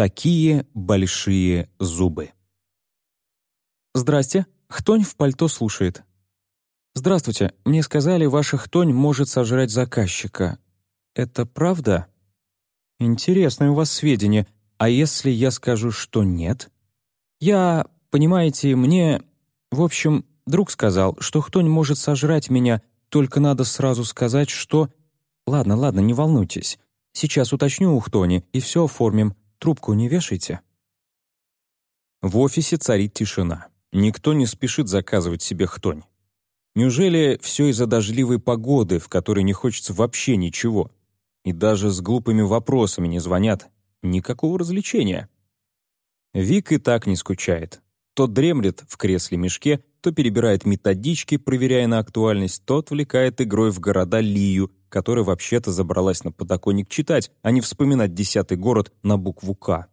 Такие большие зубы. «Здрасте, Хтонь в пальто слушает». «Здравствуйте, мне сказали, ваша Хтонь может сожрать заказчика. Это правда?» «Интересные у вас сведения. А если я скажу, что нет?» «Я, понимаете, мне... В общем, друг сказал, что Хтонь может сожрать меня, только надо сразу сказать, что... Ладно, ладно, не волнуйтесь. Сейчас уточню у Хтони и все оформим. Трубку не вешайте». В офисе царит тишина. Никто не спешит заказывать себе хтонь. Неужели все из-за дождливой погоды, в которой не хочется вообще ничего? И даже с глупыми вопросами не звонят. Никакого развлечения. Вик и так не скучает. То дремлет в кресле-мешке, то перебирает методички, проверяя на актуальность, то отвлекает игрой в города Лию, которая вообще-то забралась на подоконник читать, а не вспоминать десятый город на букву «К».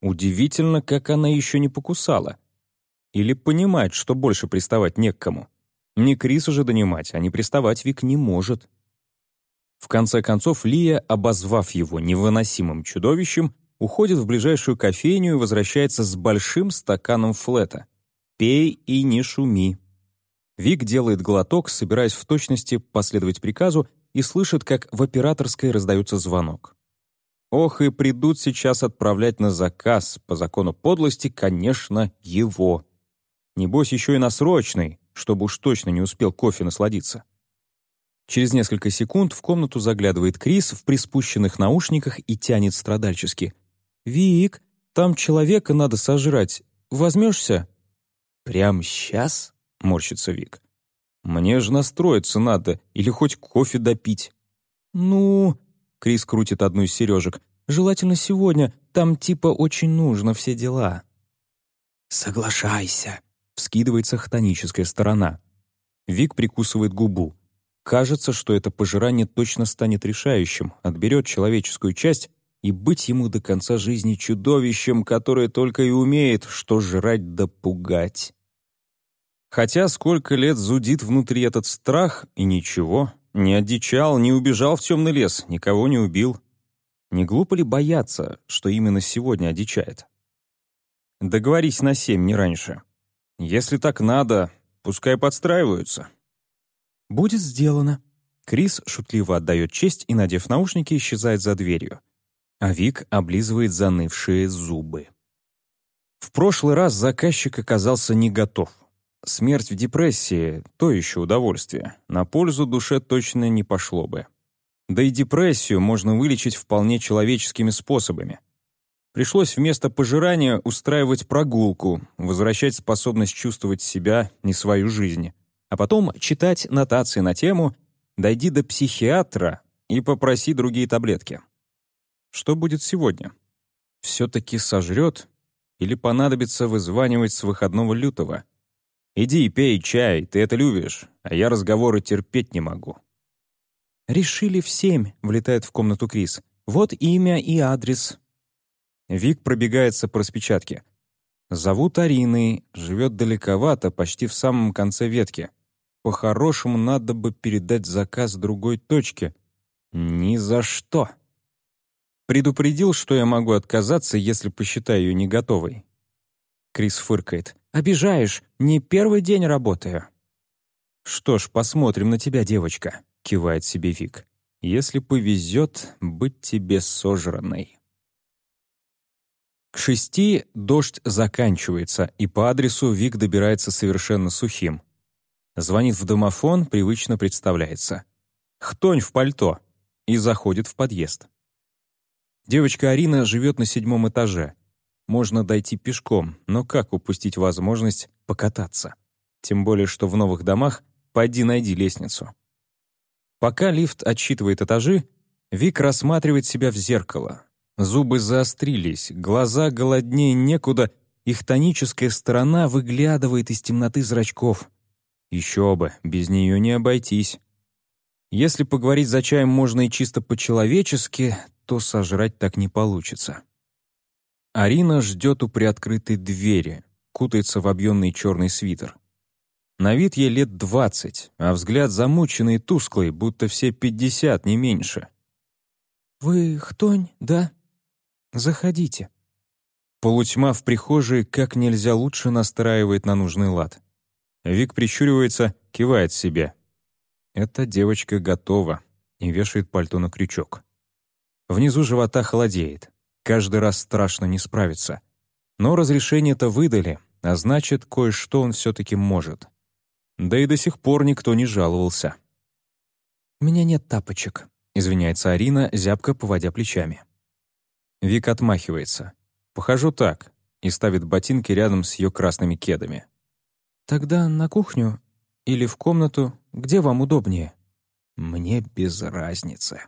Удивительно, как она еще не покусала. Или понимает, что больше приставать не к кому. Не Крис уже донимать, а не приставать Вик не может. В конце концов, Лия, обозвав его невыносимым чудовищем, уходит в ближайшую кофейню и возвращается с большим стаканом флета. «Пей и не шуми». Вик делает глоток, собираясь в точности последовать приказу, и слышит, как в операторской раздается звонок. Ох, и придут сейчас отправлять на заказ, по закону подлости, конечно, его. Небось, еще и на срочный, чтобы уж точно не успел кофе насладиться. Через несколько секунд в комнату заглядывает Крис в приспущенных наушниках и тянет страдальчески. «Вик, там человека надо сожрать. Возьмешься?» «Прям сейчас?» — морщится Вик. «Мне же настроиться надо, или хоть кофе допить». «Ну...» — Крис крутит одну из сережек. «Желательно сегодня, там типа очень нужно все дела». «Соглашайся», — вскидывается хтоническая сторона. Вик прикусывает губу. Кажется, что это пожирание точно станет решающим, отберет человеческую часть и быть ему до конца жизни чудовищем, которое только и умеет, что жрать да пугать. Хотя сколько лет зудит внутри этот страх, и ничего, не одичал, не убежал в темный лес, никого не убил. Не глупо ли бояться, что именно сегодня одичает? Договорись на семь, не раньше. Если так надо, пускай подстраиваются. «Будет сделано». Крис шутливо отдает честь и, надев наушники, исчезает за дверью. А Вик облизывает занывшие зубы. В прошлый раз заказчик оказался не готов. Смерть в депрессии — то еще удовольствие. На пользу душе точно не пошло бы. Да и депрессию можно вылечить вполне человеческими способами. Пришлось вместо пожирания устраивать прогулку, возвращать способность чувствовать себя, не свою жизнь. А потом читать нотации на тему «Дойди до психиатра и попроси другие таблетки». Что будет сегодня? Все-таки сожрет или понадобится вызванивать с выходного лютого? Иди пей чай, ты это любишь, а я разговоры терпеть не могу». «Решили в семь», — влетает в комнату Крис. «Вот имя и адрес». Вик пробегается по распечатке. Зовут Ариной, живет далековато, почти в самом конце ветки. По-хорошему, надо бы передать заказ другой точке. Ни за что. Предупредил, что я могу отказаться, если посчитаю ее не готовой. Крис фыркает. «Обижаешь, не первый день работаю». «Что ж, посмотрим на тебя, девочка», — кивает себе Вик. «Если повезет, быть тебе сожранной». К шести дождь заканчивается, и по адресу Вик добирается совершенно сухим. Звонит в домофон, привычно представляется. «Хтонь в пальто» и заходит в подъезд. Девочка Арина живет на седьмом этаже. Можно дойти пешком, но как упустить возможность покататься? Тем более, что в новых домах пойди найди лестницу. Пока лифт отсчитывает этажи, Вик рассматривает себя в зеркало. Зубы заострились, глаза голоднее некуда, их тоническая сторона выглядывает из темноты зрачков. Еще бы, без нее не обойтись. Если поговорить за чаем можно и чисто по-человечески, то сожрать так не получится. Арина ждет у приоткрытой двери, кутается в объемный черный свитер. На вид ей лет двадцать, а взгляд замученный и тусклый, будто все пятьдесят, не меньше. «Вы хтонь, да? Заходите», Полутьма в прихожей как нельзя лучше настраивает на нужный лад. Вик прищуривается, кивает себе. Эта девочка готова и вешает пальто на крючок. Внизу живота холодеет. Каждый раз страшно не справиться. Но разрешение-то выдали, а значит, кое-что он все-таки может. Да и до сих пор никто не жаловался. «У меня нет тапочек», — извиняется Арина, зябко поводя плечами. Вик отмахивается. «Похожу так», и ставит ботинки рядом с ее красными кедами. «Тогда на кухню или в комнату, где вам удобнее?» «Мне без разницы».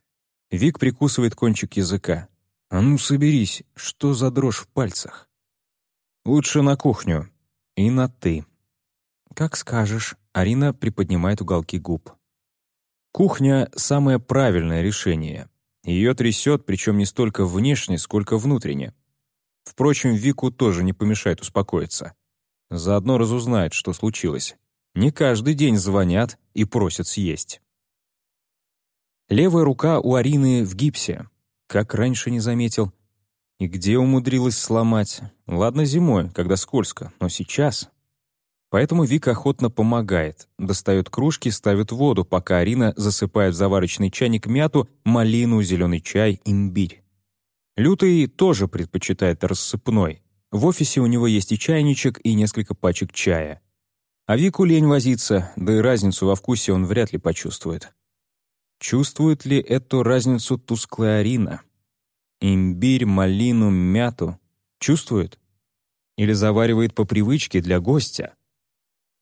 Вик прикусывает кончик языка. «А ну, соберись, что за дрожь в пальцах?» «Лучше на кухню. И на «ты». «Как скажешь», — Арина приподнимает уголки губ. Кухня — самое правильное решение. Ее трясет, причем не столько внешне, сколько внутренне. Впрочем, Вику тоже не помешает успокоиться. Заодно разузнает, что случилось. Не каждый день звонят и просят съесть. Левая рука у Арины в гипсе. Как раньше не заметил. И где умудрилась сломать? Ладно зимой, когда скользко, но сейчас... Поэтому Вика охотно помогает, достает кружки, ставит воду, пока Арина засыпает в заварочный чайник мяту, малину, зеленый чай, имбирь. Лютый тоже предпочитает рассыпной. В офисе у него есть и чайничек, и несколько пачек чая. А Вику лень возиться, да и разницу во вкусе он вряд ли почувствует. Чувствует ли эту разницу тусклая Арина? Имбирь, малину, мяту. Чувствует? Или заваривает по привычке для гостя?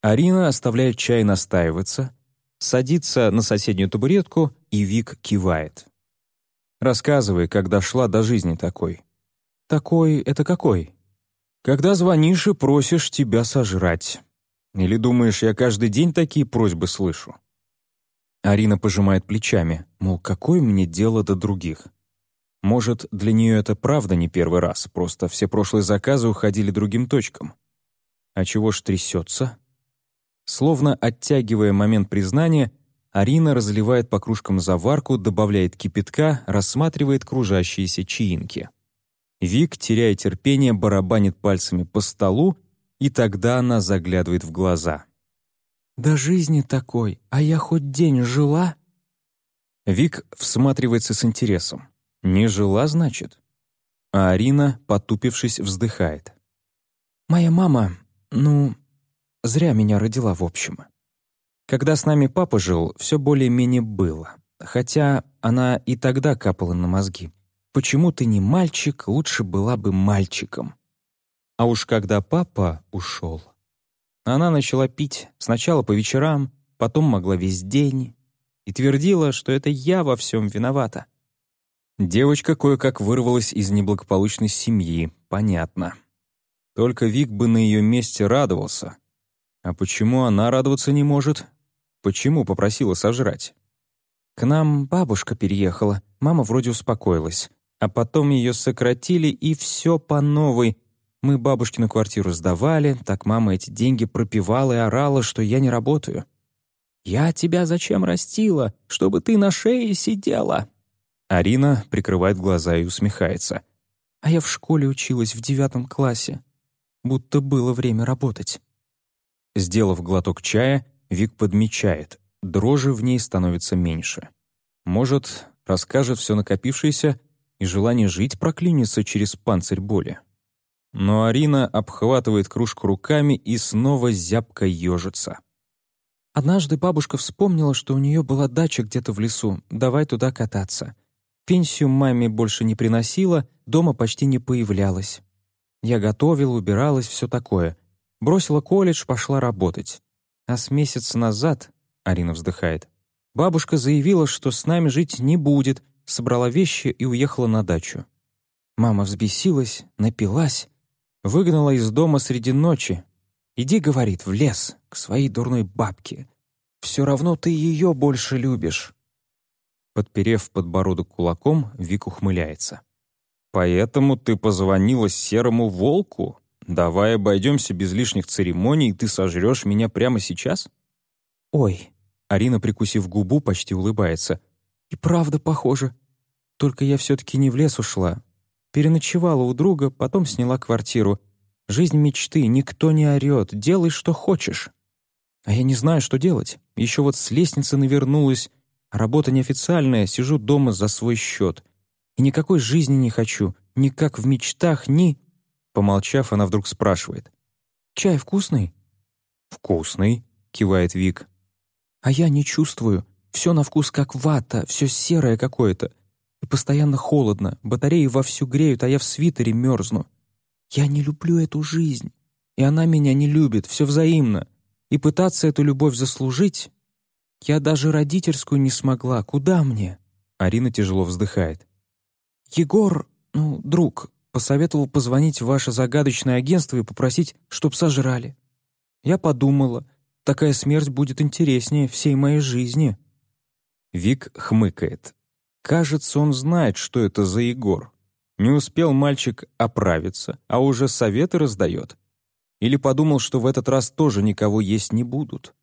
Арина оставляет чай настаиваться, садится на соседнюю табуретку, и Вик кивает. «Рассказывай, как дошла до жизни такой». «Такой — это какой?» «Когда звонишь и просишь тебя сожрать. Или думаешь, я каждый день такие просьбы слышу?» Арина пожимает плечами, мол, какое мне дело до других? Может, для нее это правда не первый раз, просто все прошлые заказы уходили другим точкам. А чего ж трясется? Словно оттягивая момент признания, Арина разливает по кружкам заварку, добавляет кипятка, рассматривает кружащиеся чаинки. Вик, теряя терпение, барабанит пальцами по столу, и тогда она заглядывает в глаза. «Да жизни такой, а я хоть день жила?» Вик всматривается с интересом. «Не жила, значит?» А Арина, потупившись, вздыхает. «Моя мама, ну, Зря меня родила, в общем. Когда с нами папа жил, все более-менее было. Хотя она и тогда капала на мозги. Почему ты не мальчик, лучше была бы мальчиком. А уж когда папа ушел, она начала пить сначала по вечерам, потом могла весь день, и твердила, что это я во всем виновата. Девочка кое-как вырвалась из неблагополучной семьи, понятно. Только Вик бы на ее месте радовался, а почему она радоваться не может? Почему попросила сожрать? К нам бабушка переехала, мама вроде успокоилась. А потом ее сократили, и все по новой. Мы бабушкину квартиру сдавали, так мама эти деньги пропивала и орала, что я не работаю. «Я тебя зачем растила? Чтобы ты на шее сидела!» Арина прикрывает глаза и усмехается. «А я в школе училась в девятом классе. Будто было время работать». Сделав глоток чая, Вик подмечает, дрожи в ней становится меньше. Может, расскажет все накопившееся, и желание жить проклинется через панцирь боли. Но Арина обхватывает кружку руками и снова зябко ежится. Однажды бабушка вспомнила, что у нее была дача где-то в лесу, давай туда кататься. Пенсию маме больше не приносила, дома почти не появлялась. Я готовила, убиралась, все такое. Бросила колледж, пошла работать. А с месяца назад, Арина вздыхает, бабушка заявила, что с нами жить не будет, собрала вещи и уехала на дачу. Мама взбесилась, напилась, выгнала из дома среди ночи. «Иди, — говорит, — в лес, к своей дурной бабке. Все равно ты ее больше любишь». Подперев подбородок кулаком, Вик ухмыляется. «Поэтому ты позвонила серому волку?» «Давай обойдемся без лишних церемоний, и ты сожрешь меня прямо сейчас?» «Ой!» — Арина, прикусив губу, почти улыбается. «И правда похоже. Только я все-таки не в лес ушла. Переночевала у друга, потом сняла квартиру. Жизнь мечты, никто не орёт, делай, что хочешь. А я не знаю, что делать. Еще вот с лестницы навернулась. Работа неофициальная, сижу дома за свой счет. И никакой жизни не хочу, ни как в мечтах, ни...» Помолчав, она вдруг спрашивает. «Чай вкусный?» «Вкусный», — кивает Вик. «А я не чувствую. Все на вкус как вата, все серое какое-то. И постоянно холодно, батареи вовсю греют, а я в свитере мерзну. Я не люблю эту жизнь. И она меня не любит, все взаимно. И пытаться эту любовь заслужить... Я даже родительскую не смогла. Куда мне?» Арина тяжело вздыхает. «Егор, ну, друг, посоветовал позвонить в ваше загадочное агентство и попросить, чтоб сожрали. Я подумала, такая смерть будет интереснее всей моей жизни». Вик хмыкает. Кажется, он знает, что это за Егор. Не успел мальчик оправиться, а уже советы раздает. Или подумал, что в этот раз тоже никого есть не будут.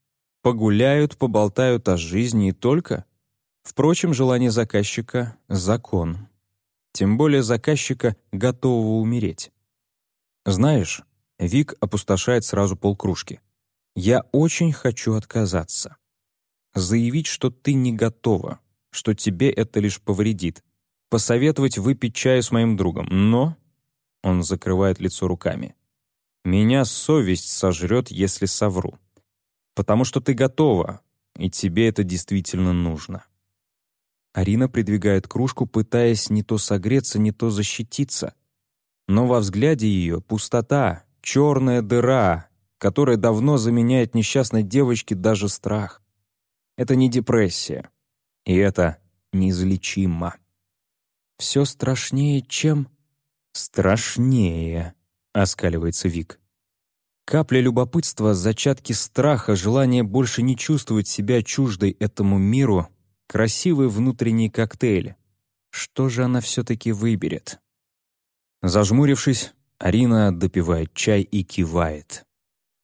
Погуляют, поболтают о жизни и только. Впрочем, желание заказчика — закон тем более заказчика, готового умереть. Знаешь, Вик опустошает сразу полкружки. Я очень хочу отказаться. Заявить, что ты не готова, что тебе это лишь повредит. Посоветовать выпить чаю с моим другом, но... Он закрывает лицо руками. Меня совесть сожрет, если совру. Потому что ты готова, и тебе это действительно нужно. Арина придвигает кружку, пытаясь не то согреться, не то защититься. Но во взгляде ее пустота, черная дыра, которая давно заменяет несчастной девочке даже страх. Это не депрессия. И это неизлечимо. «Все страшнее, чем...» «Страшнее», — оскаливается Вик. Капля любопытства, зачатки страха, желание больше не чувствовать себя чуждой этому миру Красивый внутренний коктейль. Что же она все-таки выберет? Зажмурившись, Арина допивает чай и кивает.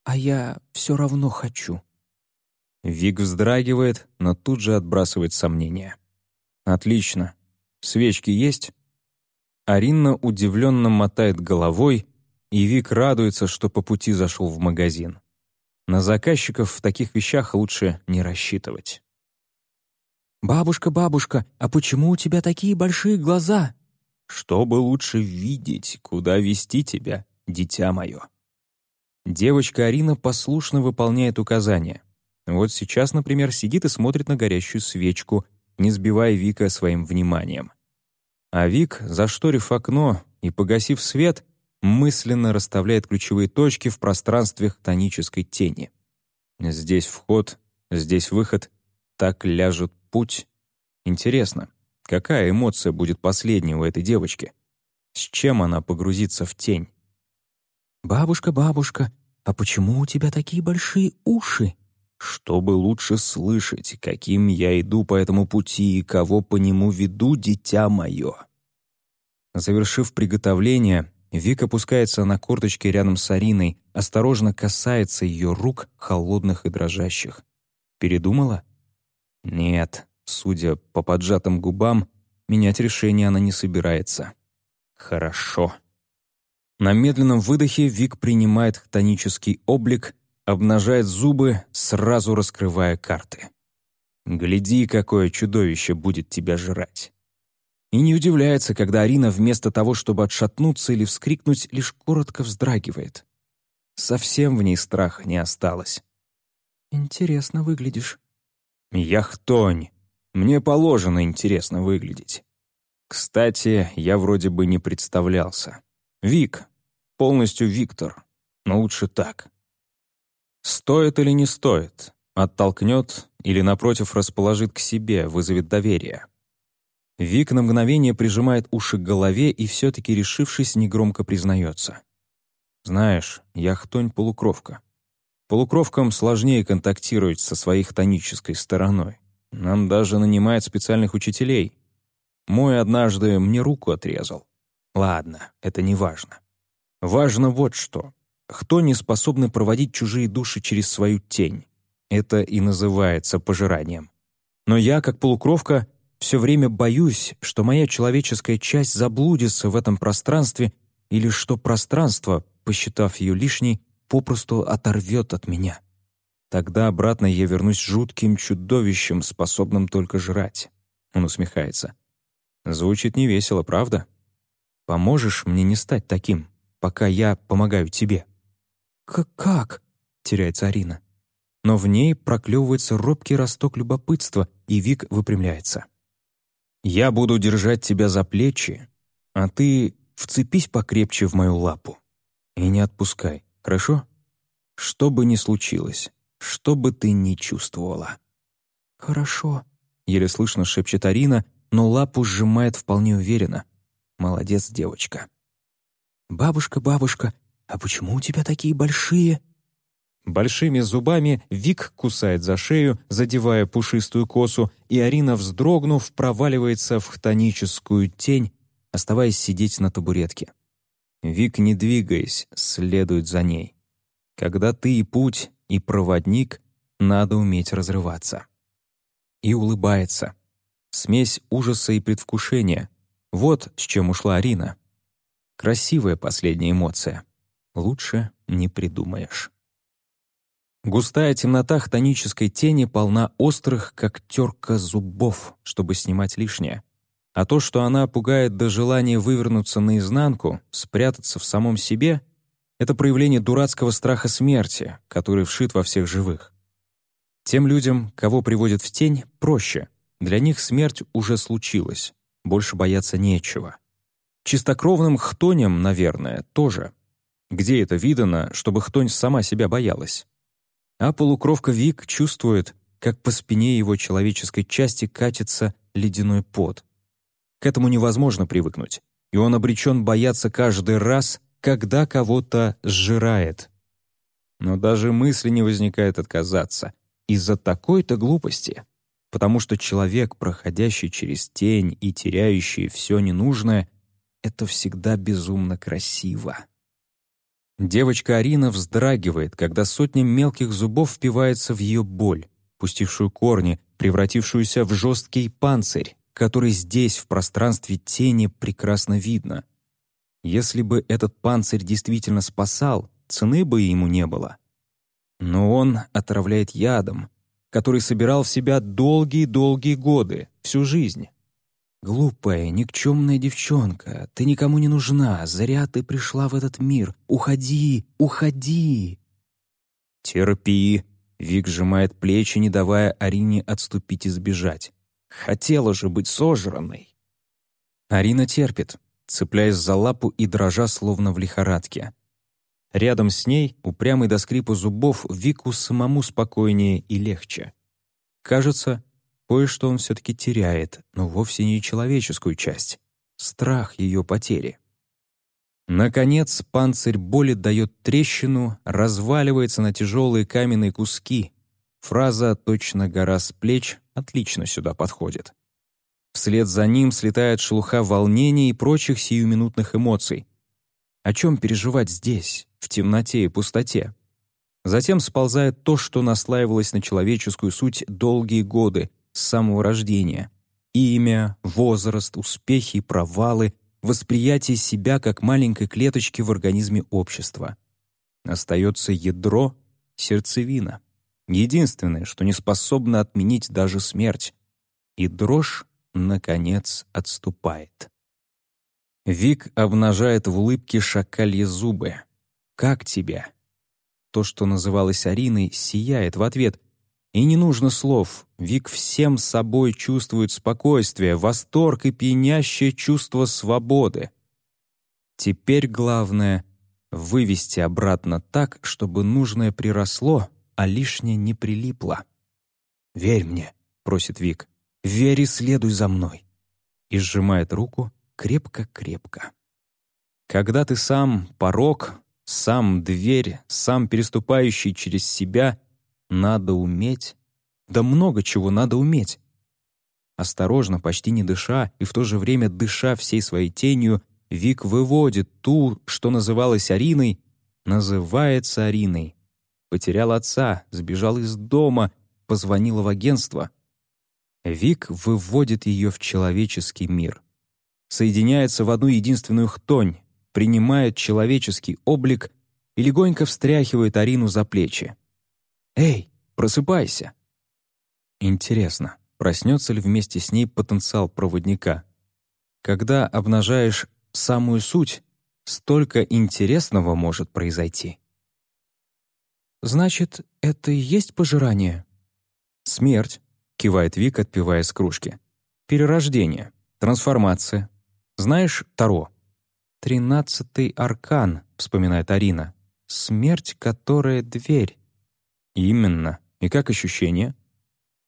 «А я все равно хочу». Вик вздрагивает, но тут же отбрасывает сомнения. «Отлично. Свечки есть?» Арина удивленно мотает головой, и Вик радуется, что по пути зашел в магазин. На заказчиков в таких вещах лучше не рассчитывать. «Бабушка, бабушка, а почему у тебя такие большие глаза?» «Чтобы лучше видеть, куда вести тебя, дитя мое». Девочка Арина послушно выполняет указания. Вот сейчас, например, сидит и смотрит на горящую свечку, не сбивая Вика своим вниманием. А Вик, зашторив окно и погасив свет, мысленно расставляет ключевые точки в пространстве тонической тени. Здесь вход, здесь выход, так ляжет путь. Интересно, какая эмоция будет последней у этой девочки? С чем она погрузится в тень? «Бабушка, бабушка, а почему у тебя такие большие уши?» «Чтобы лучше слышать, каким я иду по этому пути и кого по нему веду, дитя мое». Завершив приготовление, Вик опускается на корточки рядом с Ариной, осторожно касается ее рук, холодных и дрожащих. Передумала? Нет, судя по поджатым губам, менять решение она не собирается. Хорошо. На медленном выдохе Вик принимает хтонический облик, обнажает зубы, сразу раскрывая карты. Гляди, какое чудовище будет тебя жрать. И не удивляется, когда Арина вместо того, чтобы отшатнуться или вскрикнуть, лишь коротко вздрагивает. Совсем в ней страха не осталось. «Интересно выглядишь», Яхтонь. Мне положено интересно выглядеть. Кстати, я вроде бы не представлялся. Вик. Полностью Виктор. Но лучше так. Стоит или не стоит? Оттолкнет или, напротив, расположит к себе, вызовет доверие. Вик на мгновение прижимает уши к голове и все-таки, решившись, негромко признается. «Знаешь, я хтонь-полукровка. Полукровкам сложнее контактировать со своей хтонической стороной. Нам даже нанимают специальных учителей. Мой однажды мне руку отрезал. Ладно, это не важно. Важно вот что. Кто не способны проводить чужие души через свою тень? Это и называется пожиранием. Но я, как полукровка, все время боюсь, что моя человеческая часть заблудится в этом пространстве или что пространство, посчитав ее лишней, попросту оторвет от меня. Тогда обратно я вернусь жутким чудовищем, способным только жрать. Он усмехается. Звучит невесело, правда? Поможешь мне не стать таким, пока я помогаю тебе? «Как? как?» — теряется Арина. Но в ней проклевывается робкий росток любопытства, и Вик выпрямляется. «Я буду держать тебя за плечи, а ты вцепись покрепче в мою лапу и не отпускай, хорошо? Что бы ни случилось, что бы ты ни чувствовала». «Хорошо», — еле слышно шепчет Арина, но лапу сжимает вполне уверенно. «Молодец, девочка». «Бабушка, бабушка, а почему у тебя такие большие?» Большими зубами Вик кусает за шею, задевая пушистую косу, и Арина, вздрогнув, проваливается в хтоническую тень, оставаясь сидеть на табуретке. Вик, не двигаясь, следует за ней. Когда ты и путь, и проводник, надо уметь разрываться. И улыбается. Смесь ужаса и предвкушения. Вот с чем ушла Арина. Красивая последняя эмоция. Лучше не придумаешь. Густая темнота хтонической тени полна острых, как терка зубов, чтобы снимать лишнее. А то, что она пугает до желания вывернуться наизнанку, спрятаться в самом себе, это проявление дурацкого страха смерти, который вшит во всех живых. Тем людям, кого приводят в тень, проще. Для них смерть уже случилась, больше бояться нечего. Чистокровным хтоням, наверное, тоже. Где это видано, чтобы хтонь сама себя боялась? А полукровка Вик чувствует, как по спине его человеческой части катится ледяной пот. К этому невозможно привыкнуть, и он обречен бояться каждый раз, когда кого-то сжирает. Но даже мысли не возникает отказаться из-за такой-то глупости, потому что человек, проходящий через тень и теряющий все ненужное, это всегда безумно красиво. Девочка Арина вздрагивает, когда сотни мелких зубов впивается в ее боль, пустившую корни, превратившуюся в жесткий панцирь, который здесь, в пространстве тени, прекрасно видно. Если бы этот панцирь действительно спасал, цены бы ему не было. Но он отравляет ядом, который собирал в себя долгие-долгие годы, всю жизнь. «Глупая, никчемная девчонка, ты никому не нужна, зря ты пришла в этот мир. Уходи, уходи!» «Терпи!» — Вик сжимает плечи, не давая Арине отступить и сбежать. «Хотела же быть сожранной!» Арина терпит, цепляясь за лапу и дрожа, словно в лихорадке. Рядом с ней, упрямый до скрипа зубов, Вику самому спокойнее и легче. Кажется, Кое-что он все-таки теряет, но вовсе не человеческую часть. Страх ее потери. Наконец, панцирь боли дает трещину, разваливается на тяжелые каменные куски. Фраза «точно гора с плеч» отлично сюда подходит. Вслед за ним слетает шелуха волнений и прочих сиюминутных эмоций. О чем переживать здесь, в темноте и пустоте? Затем сползает то, что наслаивалось на человеческую суть долгие годы, с самого рождения. Имя, возраст, успехи, провалы, восприятие себя как маленькой клеточки в организме общества. Остается ядро, сердцевина. Единственное, что не способно отменить даже смерть. И дрожь, наконец, отступает. Вик обнажает в улыбке шакальи зубы. «Как тебя?» То, что называлось Ариной, сияет в ответ, и не нужно слов, Вик всем собой чувствует спокойствие, восторг и пьянящее чувство свободы. Теперь главное — вывести обратно так, чтобы нужное приросло, а лишнее не прилипло. «Верь мне», — просит Вик, — «верь и следуй за мной». И сжимает руку крепко-крепко. Когда ты сам порог, сам дверь, сам переступающий через себя — надо уметь. Да много чего надо уметь. Осторожно, почти не дыша, и в то же время дыша всей своей тенью, Вик выводит ту, что называлась Ариной, называется Ариной. Потерял отца, сбежал из дома, позвонила в агентство. Вик выводит ее в человеческий мир. Соединяется в одну единственную хтонь, принимает человеческий облик и легонько встряхивает Арину за плечи. «Эй, просыпайся!» Интересно, проснется ли вместе с ней потенциал проводника? Когда обнажаешь самую суть, столько интересного может произойти. «Значит, это и есть пожирание?» «Смерть», — кивает Вик, отпивая с кружки. «Перерождение, трансформация. Знаешь Таро?» «Тринадцатый аркан», — вспоминает Арина. «Смерть, которая дверь». «Именно. И как ощущение?»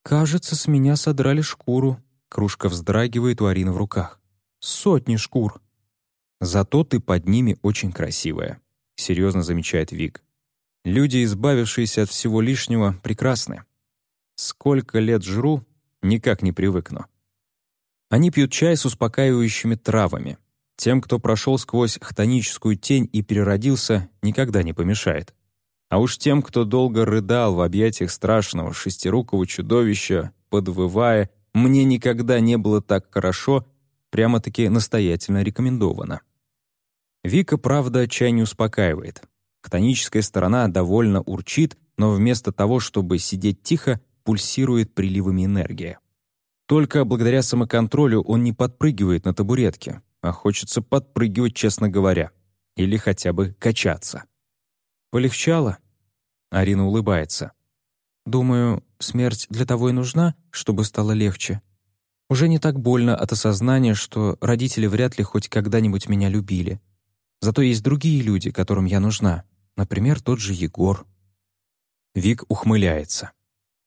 «Кажется, с меня содрали шкуру». Кружка вздрагивает у Арины в руках. «Сотни шкур». «Зато ты под ними очень красивая», — серьезно замечает Вик. «Люди, избавившиеся от всего лишнего, прекрасны. Сколько лет жру, никак не привыкну». Они пьют чай с успокаивающими травами. Тем, кто прошел сквозь хтоническую тень и переродился, никогда не помешает. А уж тем, кто долго рыдал в объятиях страшного шестирукого чудовища, подвывая «мне никогда не было так хорошо», прямо-таки настоятельно рекомендовано. Вика, правда, чай не успокаивает. Хтоническая сторона довольно урчит, но вместо того, чтобы сидеть тихо, пульсирует приливами энергии. Только благодаря самоконтролю он не подпрыгивает на табуретке, а хочется подпрыгивать, честно говоря, или хотя бы качаться. «Полегчало?» Арина улыбается. «Думаю, смерть для того и нужна, чтобы стало легче. Уже не так больно от осознания, что родители вряд ли хоть когда-нибудь меня любили. Зато есть другие люди, которым я нужна. Например, тот же Егор». Вик ухмыляется.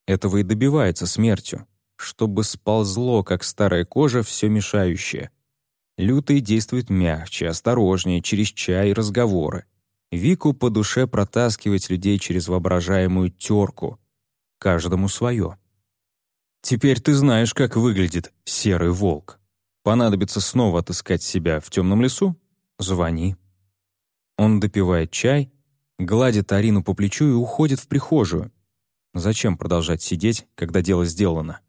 Этого и добивается смертью, чтобы сползло, как старая кожа, все мешающее. Лютый действует мягче, осторожнее, через чай и разговоры. Вику по душе протаскивать людей через воображаемую терку. Каждому свое. Теперь ты знаешь, как выглядит серый волк. Понадобится снова отыскать себя в темном лесу? Звони. Он допивает чай, гладит Арину по плечу и уходит в прихожую. Зачем продолжать сидеть, когда дело сделано?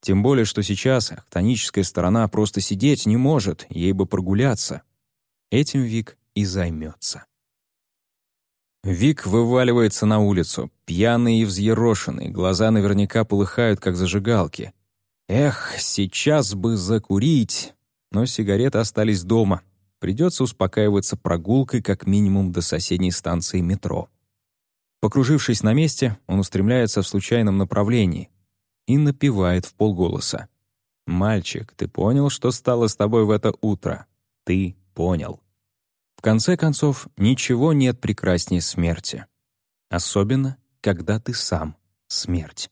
Тем более, что сейчас хтоническая сторона просто сидеть не может, ей бы прогуляться. Этим Вик и займется. Вик вываливается на улицу, пьяный и взъерошенный, глаза наверняка полыхают, как зажигалки. Эх, сейчас бы закурить, но сигареты остались дома. Придется успокаиваться прогулкой как минимум до соседней станции метро. Покружившись на месте, он устремляется в случайном направлении и напевает в полголоса. «Мальчик, ты понял, что стало с тобой в это утро? Ты понял». В конце концов, ничего нет прекраснее смерти. Особенно, когда ты сам смерть.